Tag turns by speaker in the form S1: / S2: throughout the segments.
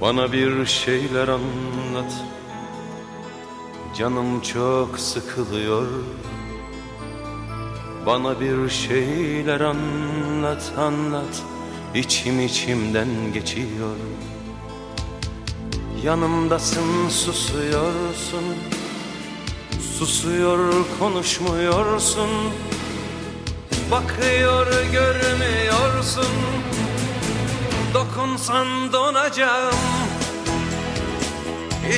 S1: Bana bir şeyler anlat. Canım çok sıkılıyor. Bana bir şeyler anlat anlat. İçim içimden geçiyor. Yanımdasın susuyorsun. Susuyor konuşmuyorsun. Bakıyor görmüyorsun Dokunsan donacağım.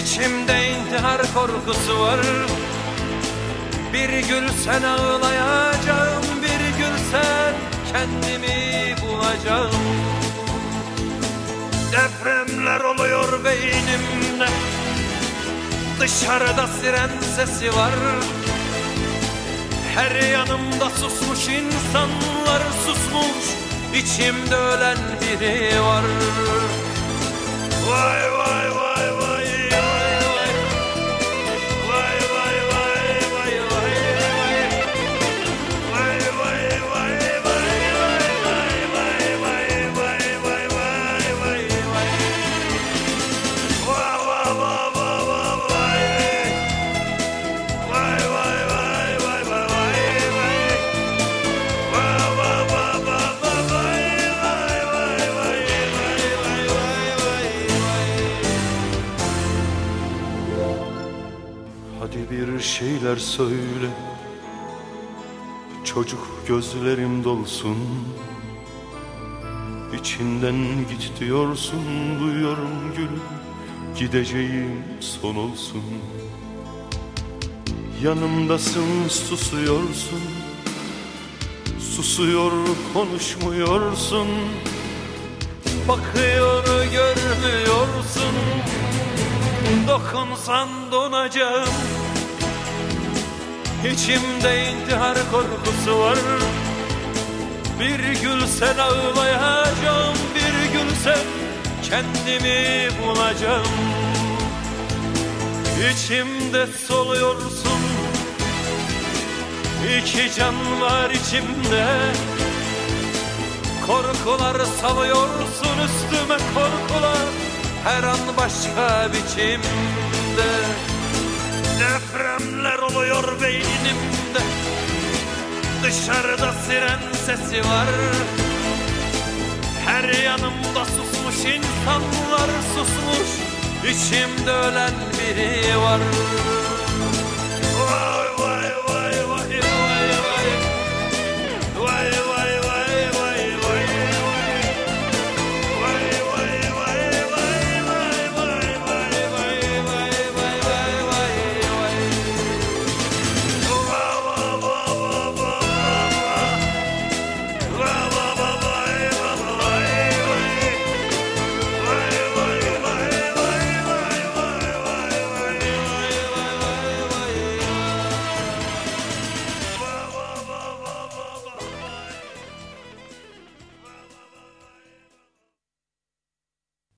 S1: İçimde intihar korkusu var. Bir gül sen ağlayacağım Bir gül sen kendimi bulacağım. Depremler oluyor beynimde. Dışarıda siren sesi var. Her yanımda susmuş insanlar susmuş İçimde ölen biri var. Vay vay vay bir şeyler söyle. Çocuk gözlerim dolsun. İçinden git diyorsun Duyuyorum gülüm Gideceğim son olsun. Yanımdasın susuyorsun. Susuyor konuşmuyorsun. Bakıyor görmüyorsun. Dokunsan donacağım İçimde intihar korkusu var. Bir gül sen ağlayacağım Bir gül sen kendimi bulacağım. İçimde soluyorsun. İki can var içimde. Korkular salıyorsun üstüme korkular Her an başka biçimde Depremler oluyor beynimde. Dışarıda siren sesi var. Her yanımda susmuş insanlar susmuş. İçimde ölen biri var